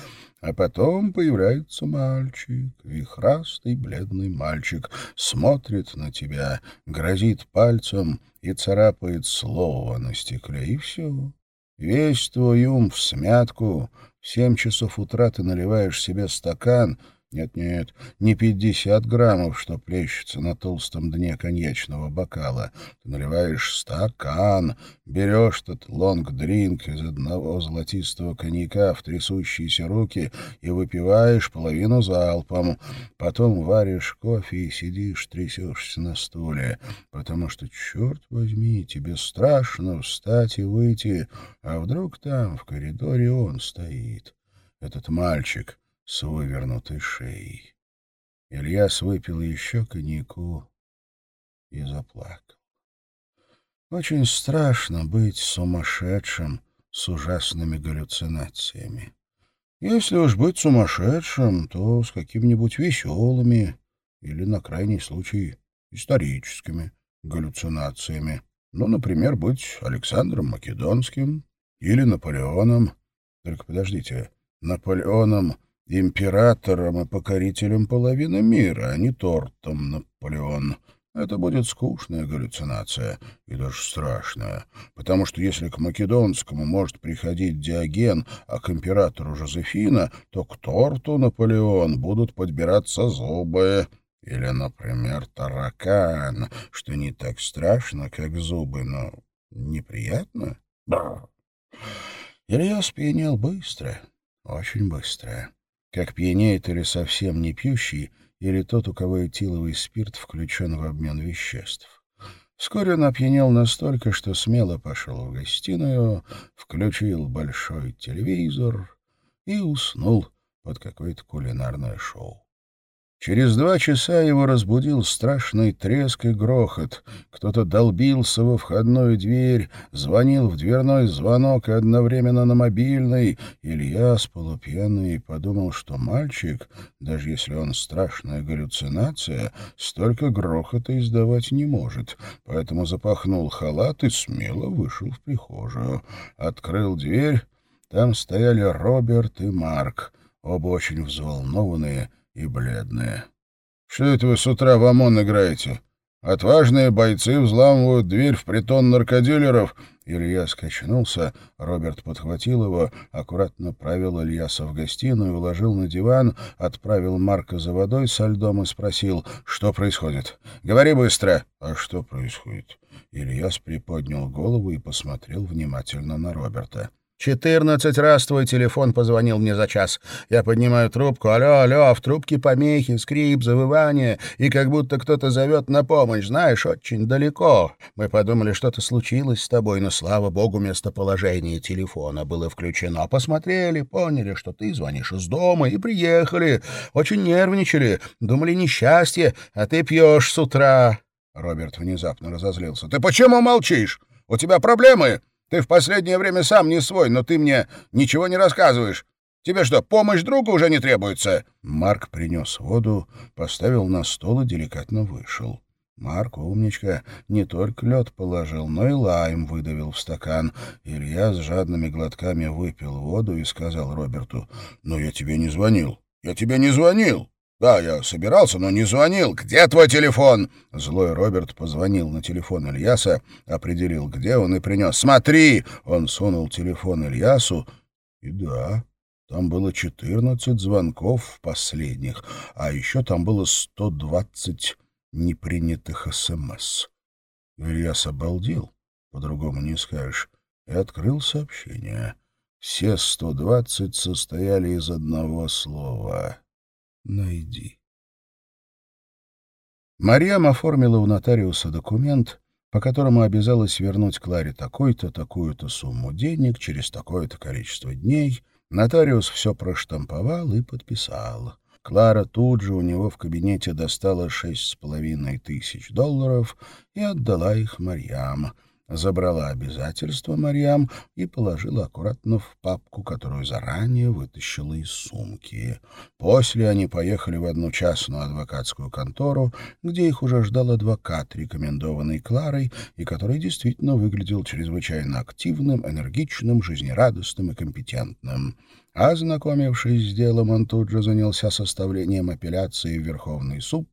а потом появляется мальчик, вихрастый бледный мальчик, смотрит на тебя, грозит пальцем и царапает слово на стекле, и все. Весь твой ум в смятку — в семь часов утра ты наливаешь себе стакан, нет-нет, не пятьдесят граммов, что плещется на толстом дне коньячного бокала. Ты наливаешь стакан, берешь тот лонг-дринк из одного золотистого коньяка в трясущиеся руки и выпиваешь половину залпом. Потом варишь кофе и сидишь, трясешься на стуле, потому что, черт возьми, тебе страшно встать и выйти, а вдруг там, в коридоре, он стоит. Этот мальчик — с вывернутой шеей. Ильяс выпил еще коньяку и заплакал. Очень страшно быть сумасшедшим с ужасными галлюцинациями. Если уж быть сумасшедшим, то с какими-нибудь веселыми или, на крайний случай, историческими галлюцинациями. Ну, например, быть Александром Македонским или Наполеоном. Только подождите, Наполеоном императором и покорителем половины мира, а не тортом Наполеон. Это будет скучная галлюцинация и даже страшная, потому что если к Македонскому может приходить Диоген, а к императору Жозефина, то к торту Наполеон будут подбираться зубы. Или, например, таракан, что не так страшно, как зубы, но неприятно. Да. Илья спьянел быстро, очень быстро как пьянеет или совсем не пьющий, или тот, у кого этиловый спирт включен в обмен веществ. Вскоре он опьянел настолько, что смело пошел в гостиную, включил большой телевизор и уснул под какое-то кулинарное шоу. Через два часа его разбудил страшный треск и грохот. Кто-то долбился во входную дверь, звонил в дверной звонок и одновременно на мобильный. Илья с полупьяный подумал, что мальчик, даже если он страшная галлюцинация, столько грохота издавать не может, поэтому запахнул халат и смело вышел в прихожую. Открыл дверь, там стояли Роберт и Марк, оба очень взволнованные, и бледная. Что это вы с утра в ОМОН играете? Отважные бойцы взламывают дверь в притон наркодилеров. Илья скачнулся, Роберт подхватил его, аккуратно провел Ильяса в гостиную, уложил на диван, отправил Марка за водой со льдом и спросил, что происходит. «Говори быстро!» «А что происходит?» Ильяс приподнял голову и посмотрел внимательно на Роберта. Четырнадцать раз твой телефон позвонил мне за час. Я поднимаю трубку. Алло, алло, а в трубке помехи, скрип, завывание, и как будто кто-то зовет на помощь, знаешь, очень далеко. Мы подумали, что-то случилось с тобой, но, слава богу, местоположение телефона было включено. Посмотрели, поняли, что ты звонишь из дома, и приехали. Очень нервничали, думали несчастье, а ты пьешь с утра. Роберт внезапно разозлился. «Ты почему молчишь? У тебя проблемы?» Ты в последнее время сам не свой, но ты мне ничего не рассказываешь. Тебе что, помощь друга уже не требуется?» Марк принес воду, поставил на стол и деликатно вышел. Марк, умничка, не только лед положил, но и лайм выдавил в стакан. Илья с жадными глотками выпил воду и сказал Роберту, «Но я тебе не звонил. Я тебе не звонил. «Да, я собирался, но не звонил. Где твой телефон?» Злой Роберт позвонил на телефон Ильяса, определил, где он, и принес. «Смотри!» Он сунул телефон Ильясу, и да, там было четырнадцать звонков в последних, а еще там было сто двадцать непринятых СМС. Ильяс обалдел, по-другому не скажешь, и открыл сообщение. Все сто двадцать состояли из одного слова — найди. Марьям оформила у нотариуса документ, по которому обязалась вернуть Кларе такой-то, такую-то сумму денег через такое-то количество дней. Нотариус все проштамповал и подписал. Клара тут же у него в кабинете достала шесть с половиной тысяч долларов и отдала их Марьям забрала обязательства Марьям и положила аккуратно в папку, которую заранее вытащила из сумки. После они поехали в одну частную адвокатскую контору, где их уже ждал адвокат, рекомендованный Кларой, и который действительно выглядел чрезвычайно активным, энергичным, жизнерадостным и компетентным. Ознакомившись с делом, он тут же занялся составлением апелляции в Верховный суд,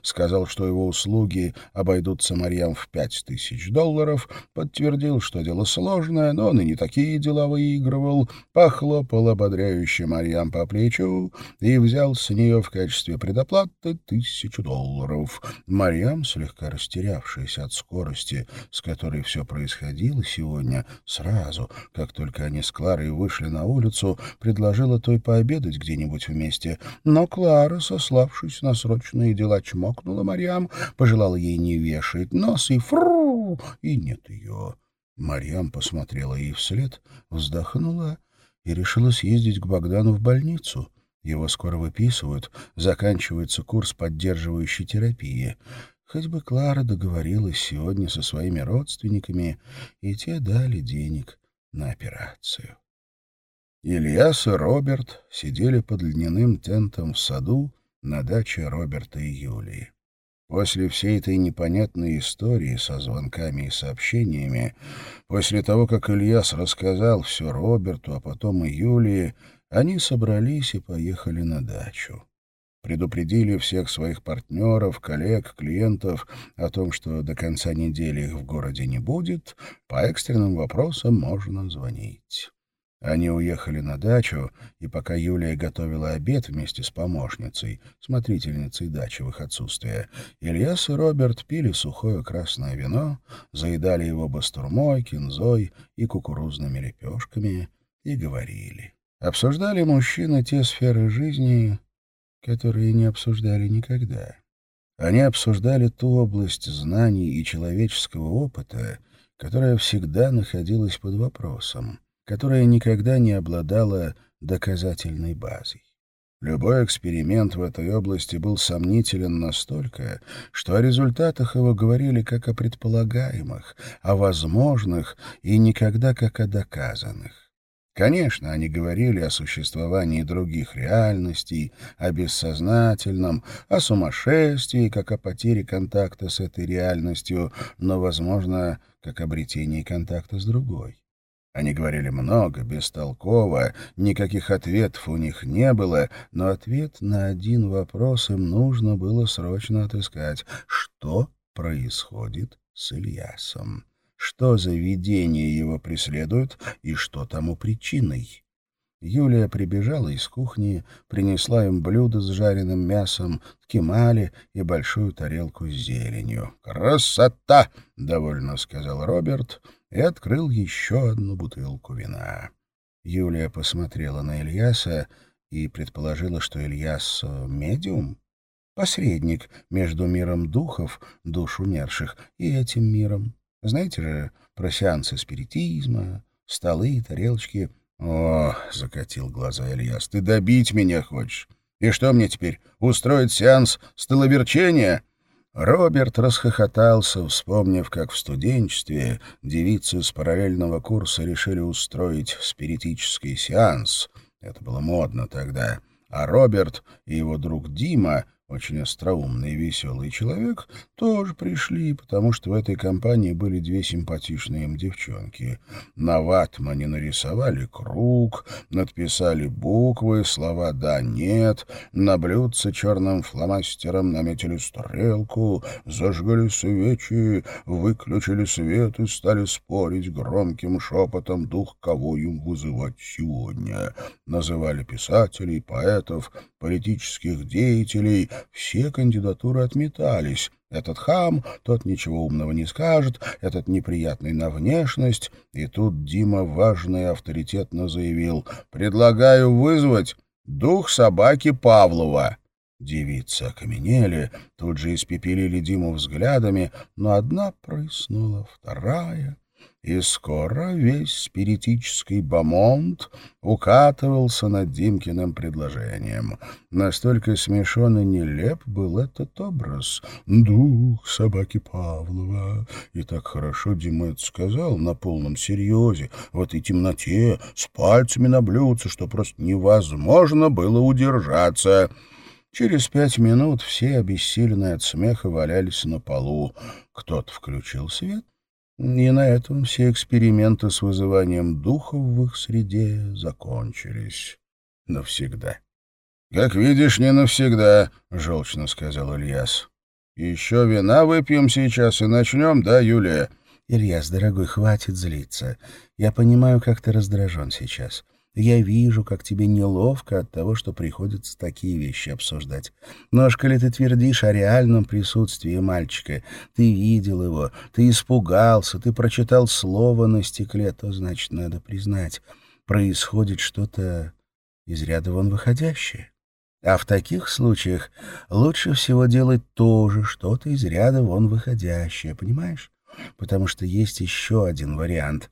сказал, что его услуги обойдутся Марьям в пять тысяч долларов, подтвердил, что дело сложное, но он и не такие дела выигрывал, похлопал ободряюще Марьям по плечу и взял с нее в качестве предоплаты тысячу долларов. Марьям, слегка растерявшаяся от скорости, с которой все происходило сегодня, сразу, как только они с Кларой вышли на улицу, предложила той пообедать где-нибудь вместе, но Клара, сославшись на срочные дела, чмокнула Марьям, пожелала ей не вешать нос и фру, и нет ее. Марьям посмотрела ей вслед, вздохнула и решила съездить к Богдану в больницу. Его скоро выписывают, заканчивается курс поддерживающей терапии. Хоть бы Клара договорилась сегодня со своими родственниками, и те дали денег на операцию. Ильяс и Роберт сидели под льняным тентом в саду на даче Роберта и Юлии. После всей этой непонятной истории со звонками и сообщениями, после того, как Ильяс рассказал все Роберту, а потом и Юлии, они собрались и поехали на дачу. Предупредили всех своих партнеров, коллег, клиентов о том, что до конца недели их в городе не будет, по экстренным вопросам можно звонить. Они уехали на дачу, и пока Юлия готовила обед вместе с помощницей, смотрительницей дачи в их отсутствие, Ильяс и Роберт пили сухое красное вино, заедали его бастурмой, кинзой и кукурузными лепешками и говорили. Обсуждали мужчины те сферы жизни, которые не обсуждали никогда. Они обсуждали ту область знаний и человеческого опыта, которая всегда находилась под вопросом которая никогда не обладала доказательной базой. Любой эксперимент в этой области был сомнителен настолько, что о результатах его говорили как о предполагаемых, о возможных и никогда как о доказанных. Конечно, они говорили о существовании других реальностей, о бессознательном, о сумасшествии, как о потере контакта с этой реальностью, но, возможно, как обретении контакта с другой. Они говорили много, бестолково, никаких ответов у них не было, но ответ на один вопрос им нужно было срочно отыскать. Что происходит с Ильясом? Что за видение его преследует и что тому причиной? Юлия прибежала из кухни, принесла им блюдо с жареным мясом, ткемали и большую тарелку с зеленью. «Красота!» — довольно сказал Роберт и открыл еще одну бутылку вина. Юлия посмотрела на Ильяса и предположила, что Ильяс — медиум, посредник между миром духов, душ умерших, и этим миром. Знаете же про сеансы спиритизма, столы, тарелочки — «О, — закатил глаза Ильяс, — ты добить меня хочешь? И что мне теперь, устроить сеанс столоверчения?» Роберт расхохотался, вспомнив, как в студенчестве девицы с параллельного курса решили устроить спиритический сеанс. Это было модно тогда. А Роберт и его друг Дима очень остроумный и веселый человек, тоже пришли, потому что в этой компании были две симпатичные им девчонки. На ватмане нарисовали круг, надписали буквы, слова «да», «нет», на блюдце черным фломастером наметили стрелку, зажгали свечи, выключили свет и стали спорить громким шепотом дух, кого им вызывать сегодня. Называли писателей, поэтов, политических деятелей, все кандидатуры отметались. Этот хам, тот ничего умного не скажет, этот неприятный на внешность. И тут Дима важно и авторитетно заявил «Предлагаю вызвать дух собаки Павлова». Девицы окаменели, тут же испепелили Диму взглядами, но одна прыснула, вторая и скоро весь спиритический бомонд укатывался над Димкиным предложением. Настолько смешон и нелеп был этот образ. «Дух собаки Павлова». И так хорошо Дима это сказал на полном серьезе, в этой темноте, с пальцами на блюдце, что просто невозможно было удержаться. Через пять минут все, обессиленные от смеха, валялись на полу. Кто-то включил свет, и на этом все эксперименты с вызыванием духов в их среде закончились навсегда. — Как видишь, не навсегда, — желчно сказал Ильяс. — Еще вина выпьем сейчас и начнем, да, Юлия? — Ильяс, дорогой, хватит злиться. Я понимаю, как ты раздражен сейчас. Я вижу, как тебе неловко от того, что приходится такие вещи обсуждать. Но аж коли ты твердишь о реальном присутствии мальчика, ты видел его, ты испугался, ты прочитал слово на стекле, то, значит, надо признать, происходит что-то из ряда вон выходящее. А в таких случаях лучше всего делать тоже что-то из ряда вон выходящее, понимаешь? Потому что есть еще один вариант,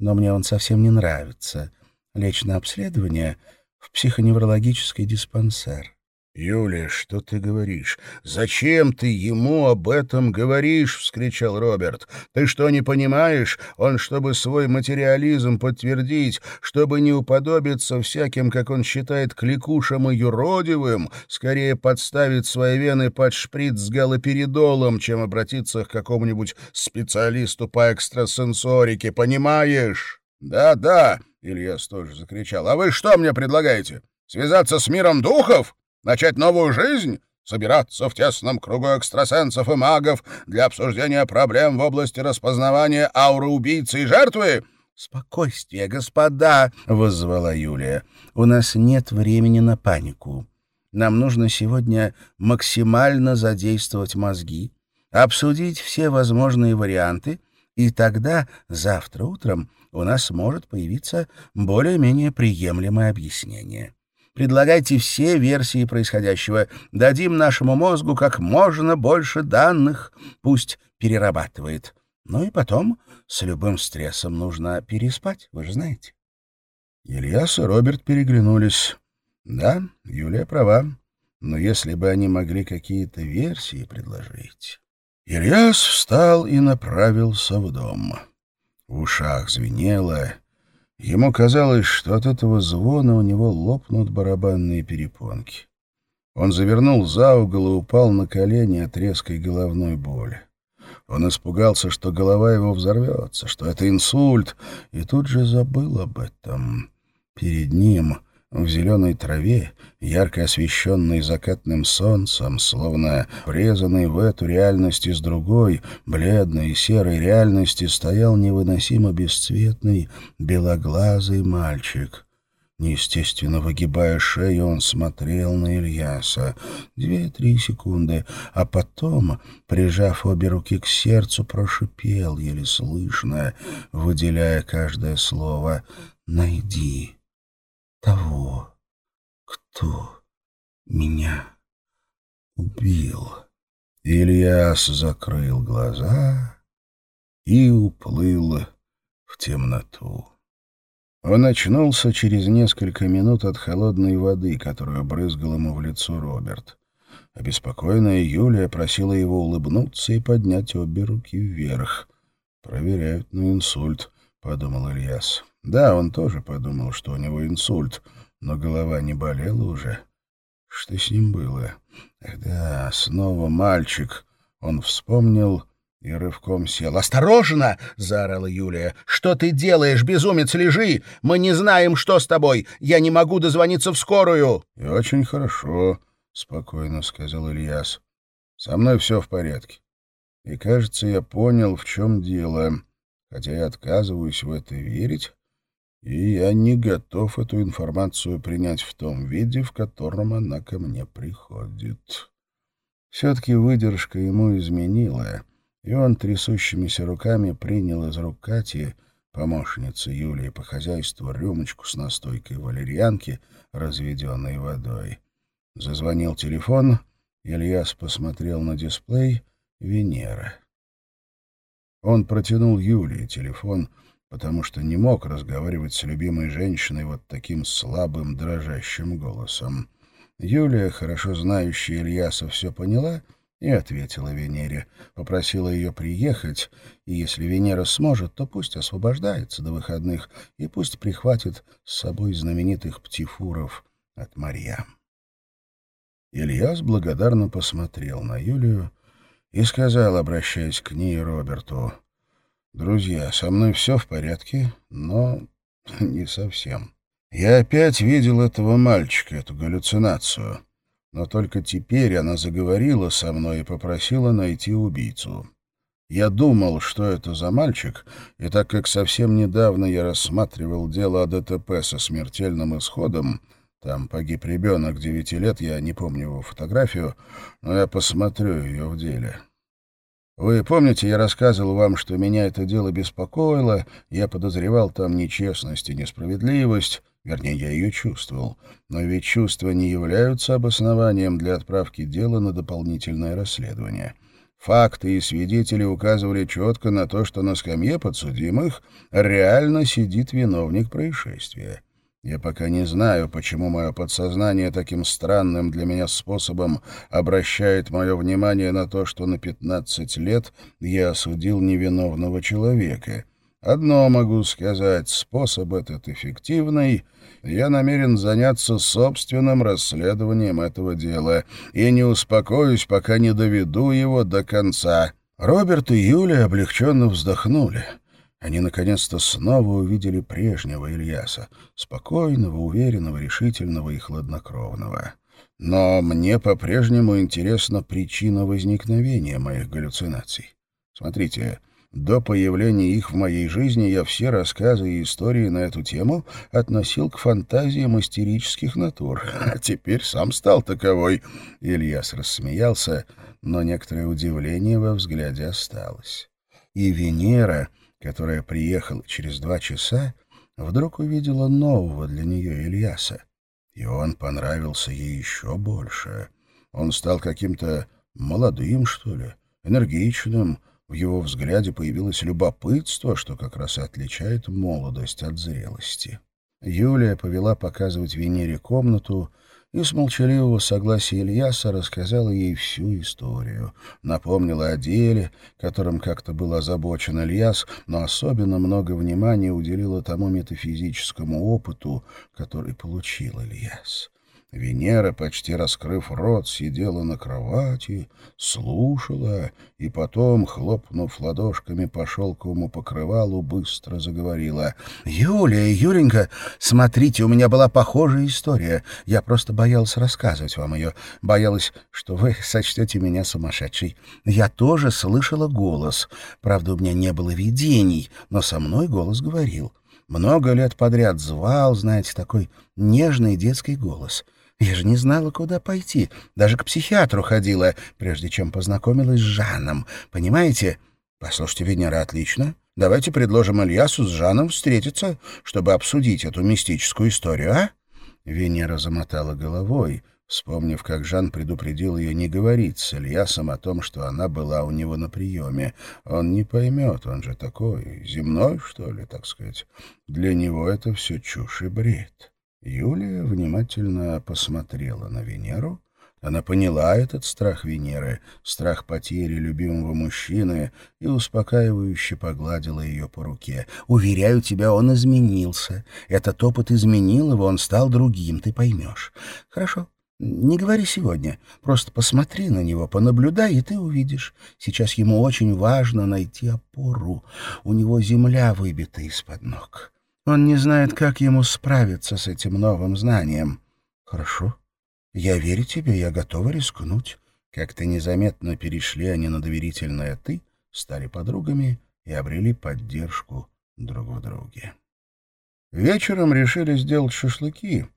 но мне он совсем не нравится — лечь на обследование в психоневрологический диспансер. «Юля, что ты говоришь? Зачем ты ему об этом говоришь?» — вскричал Роберт. «Ты что, не понимаешь? Он, чтобы свой материализм подтвердить, чтобы не уподобиться всяким, как он считает, кликушам и юродивым, скорее подставить свои вены под шприц с галоперидолом, чем обратиться к какому-нибудь специалисту по экстрасенсорике, понимаешь?» «Да-да!» Ильяс тоже закричал. «А вы что мне предлагаете? Связаться с миром духов? Начать новую жизнь?» собираться в тесном кругу экстрасенсов и магов для обсуждения проблем в области распознавания ауры убийцы и жертвы? «Спокойствие, господа!» — воззвала Юлия. «У нас нет времени на панику. Нам нужно сегодня максимально задействовать мозги, обсудить все возможные варианты, и тогда, завтра утром, у нас может появиться более-менее приемлемое объяснение. Предлагайте все версии происходящего. Дадим нашему мозгу как можно больше данных. Пусть перерабатывает. Ну и потом с любым стрессом нужно переспать, вы же знаете. Ильяс и Роберт переглянулись. Да, Юлия права. Но если бы они могли какие-то версии предложить... Ильяс встал и направился в дом. В ушах звенело. Ему казалось, что от этого звона у него лопнут барабанные перепонки. Он завернул за угол и упал на колени от резкой головной боли. Он испугался, что голова его взорвется, что это инсульт, и тут же забыл об этом. Перед ним, в зеленой траве, ярко освещенный закатным солнцем, словно врезанный в эту реальность из другой, бледной и серой реальности, стоял невыносимо бесцветный, белоглазый мальчик. Неестественно выгибая шею, он смотрел на Ильяса. Две-три секунды, а потом, прижав обе руки к сердцу, прошипел, еле слышно, выделяя каждое слово «Найди того, кто меня убил». Ильяс закрыл глаза и уплыл в темноту. Он очнулся через несколько минут от холодной воды, которую брызгал ему в лицо Роберт. Обеспокоенная Юлия просила его улыбнуться и поднять обе руки вверх. «Проверяют на инсульт», — подумал Ильяс. Да, он тоже подумал, что у него инсульт, но голова не болела уже. Что с ним было? Ах да, снова мальчик. Он вспомнил и рывком сел. «Осторожно!» — заорала Юлия. «Что ты делаешь, безумец? Лежи! Мы не знаем, что с тобой! Я не могу дозвониться в скорую!» «И очень хорошо», — спокойно сказал Ильяс. «Со мной все в порядке. И, кажется, я понял, в чем дело, хотя я отказываюсь в это верить, и я не готов эту информацию принять в том виде, в котором она ко мне приходит». Все-таки выдержка ему изменила, и он трясущимися руками принял из рук Кати, помощницы Юлии по хозяйству, рюмочку с настойкой валерьянки, разведенной водой. Зазвонил телефон, Ильяс посмотрел на дисплей «Венера». Он протянул Юлии телефон, потому что не мог разговаривать с любимой женщиной вот таким слабым, дрожащим голосом. Юлия, хорошо знающая Ильяса, все поняла — и ответила Венере. Попросила ее приехать, и если Венера сможет, то пусть освобождается до выходных и пусть прихватит с собой знаменитых птифуров от Марьям. Ильяс благодарно посмотрел на Юлию и сказал, обращаясь к ней Роберту, «Друзья, со мной все в порядке, но не совсем. Я опять видел этого мальчика, эту галлюцинацию». Но только теперь она заговорила со мной и попросила найти убийцу. Я думал, что это за мальчик, и так как совсем недавно я рассматривал дело о ДТП со смертельным исходом, там погиб ребенок девяти лет, я не помню его фотографию, но я посмотрю ее в деле. Вы помните, я рассказывал вам, что меня это дело беспокоило, я подозревал там нечестность и несправедливость, Вернее, я ее чувствовал. Но ведь чувства не являются обоснованием для отправки дела на дополнительное расследование. Факты и свидетели указывали четко на то, что на скамье подсудимых реально сидит виновник происшествия. Я пока не знаю, почему мое подсознание таким странным для меня способом обращает мое внимание на то, что на 15 лет я осудил невиновного человека — Одно могу сказать, способ этот эффективный. Я намерен заняться собственным расследованием этого дела и не успокоюсь, пока не доведу его до конца. Роберт и Юля облегченно вздохнули. Они наконец-то снова увидели прежнего Ильяса, спокойного, уверенного, решительного и хладнокровного. Но мне по-прежнему интересна причина возникновения моих галлюцинаций. Смотрите, до появления их в моей жизни я все рассказы и истории на эту тему относил к фантазиям истерических натур. А теперь сам стал таковой. Ильяс рассмеялся, но некоторое удивление во взгляде осталось. И Венера, которая приехала через два часа, вдруг увидела нового для нее Ильяса. И он понравился ей еще больше. Он стал каким-то молодым, что ли, энергичным, в его взгляде появилось любопытство, что как раз и отличает молодость от зрелости. Юлия повела показывать Венере комнату и с молчаливого согласия Ильяса рассказала ей всю историю. Напомнила о деле, которым как-то был озабочен Ильяс, но особенно много внимания уделила тому метафизическому опыту, который получил Ильяс. Венера, почти раскрыв рот, сидела на кровати, слушала и потом, хлопнув ладошками по шелковому покрывалу, быстро заговорила. «Юлия, Юленька, смотрите, у меня была похожая история. Я просто боялась рассказывать вам ее. Боялась, что вы сочтете меня сумасшедшей. Я тоже слышала голос. Правда, у меня не было видений, но со мной голос говорил. Много лет подряд звал, знаете, такой нежный детский голос». Я же не знала, куда пойти. Даже к психиатру ходила, прежде чем познакомилась с Жаном. Понимаете? Послушайте, Венера, отлично. Давайте предложим Ильясу с Жаном встретиться, чтобы обсудить эту мистическую историю, а? Венера замотала головой, вспомнив, как Жан предупредил ее не говорить с Ильясом о том, что она была у него на приеме. Он не поймет, он же такой, земной, что ли, так сказать. Для него это все чушь и бред. Юлия внимательно посмотрела на Венеру. Она поняла этот страх Венеры, страх потери любимого мужчины, и успокаивающе погладила ее по руке. «Уверяю тебя, он изменился. Этот опыт изменил его, он стал другим, ты поймешь. Хорошо, не говори сегодня. Просто посмотри на него, понаблюдай, и ты увидишь. Сейчас ему очень важно найти опору. У него земля выбита из-под ног. Он не знает, как ему справиться с этим новым знанием. Хорошо. Я верю тебе, я готова рискнуть. Как-то незаметно перешли они на доверительное «ты», стали подругами и обрели поддержку друг в друге. Вечером решили сделать шашлыки.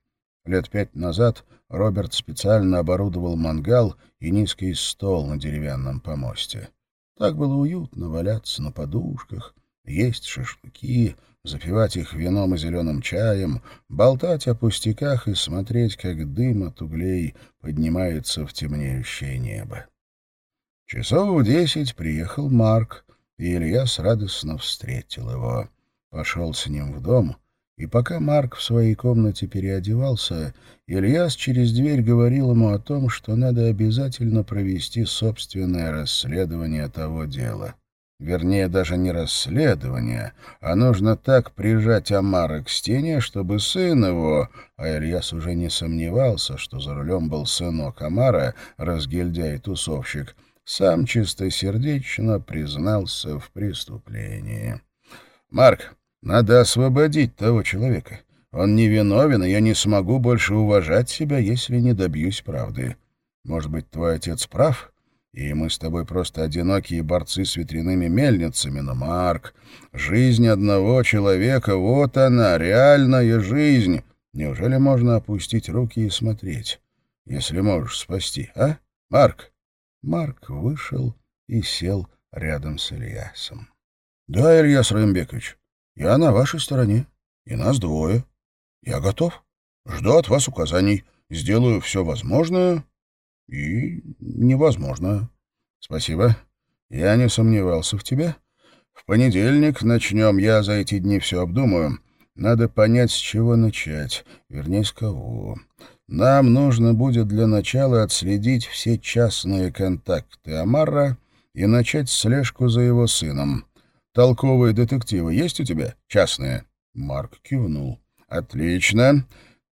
Лет пять назад Роберт специально оборудовал мангал и низкий стол на деревянном помосте. Так было уютно валяться на подушках, есть шашлыки, запивать их вином и зеленым чаем, болтать о пустяках и смотреть, как дым от углей поднимается в темнеющее небо. Часов в десять приехал Марк, и Ильяс радостно встретил его. Пошел с ним в дом, и пока Марк в своей комнате переодевался, Ильяс через дверь говорил ему о том, что надо обязательно провести собственное расследование того дела. Вернее, даже не расследование, а нужно так прижать Амара к стене, чтобы сын его, а Ильяс уже не сомневался, что за рулем был сынок Амара, разгильдяй-тусовщик, сам чистосердечно признался в преступлении. «Марк, надо освободить того человека. Он невиновен, и я не смогу больше уважать себя, если не добьюсь правды. Может быть, твой отец прав?» И мы с тобой просто одинокие борцы с ветряными мельницами, но, Марк, жизнь одного человека — вот она, реальная жизнь. Неужели можно опустить руки и смотреть, если можешь спасти, а, Марк?» Марк вышел и сел рядом с Ильясом. «Да, Ильяс Раймбекович, я на вашей стороне, и нас двое. Я готов. Жду от вас указаний. Сделаю все возможное и невозможно. Спасибо. Я не сомневался в тебе. В понедельник начнем. Я за эти дни все обдумаю. Надо понять, с чего начать. Вернее, с кого. Нам нужно будет для начала отследить все частные контакты Амара и начать слежку за его сыном. Толковые детективы есть у тебя? Частные?» Марк кивнул. «Отлично.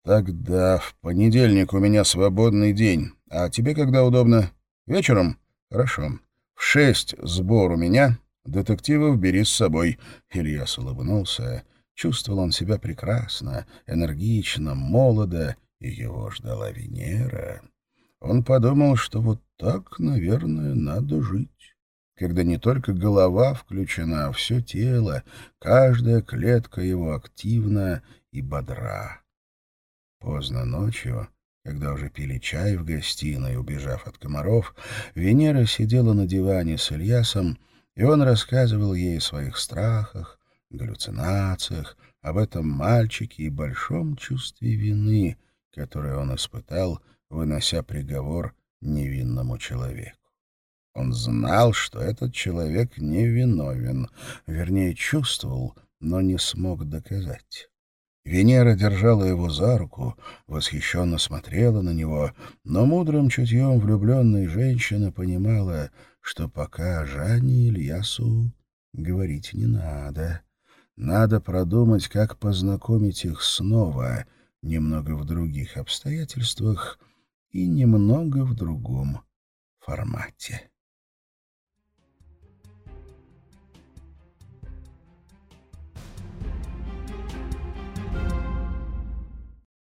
Тогда в понедельник у меня свободный день. А тебе когда удобно? Вечером? Хорошо. В шесть сбор у меня. Детективов бери с собой. Ильяс улыбнулся. Чувствовал он себя прекрасно, энергично, молодо, и его ждала Венера. Он подумал, что вот так, наверное, надо жить. Когда не только голова включена, а все тело, каждая клетка его активна и бодра. Поздно ночью когда уже пили чай в гостиной, убежав от комаров, Венера сидела на диване с Ильясом, и он рассказывал ей о своих страхах, галлюцинациях, об этом мальчике и большом чувстве вины, которое он испытал, вынося приговор невинному человеку. Он знал, что этот человек невиновен, вернее, чувствовал, но не смог доказать. Венера держала его за руку, восхищенно смотрела на него, но мудрым чутьем влюбленной женщины понимала, что пока Жанне Ильясу говорить не надо. Надо продумать, как познакомить их снова, немного в других обстоятельствах и немного в другом формате.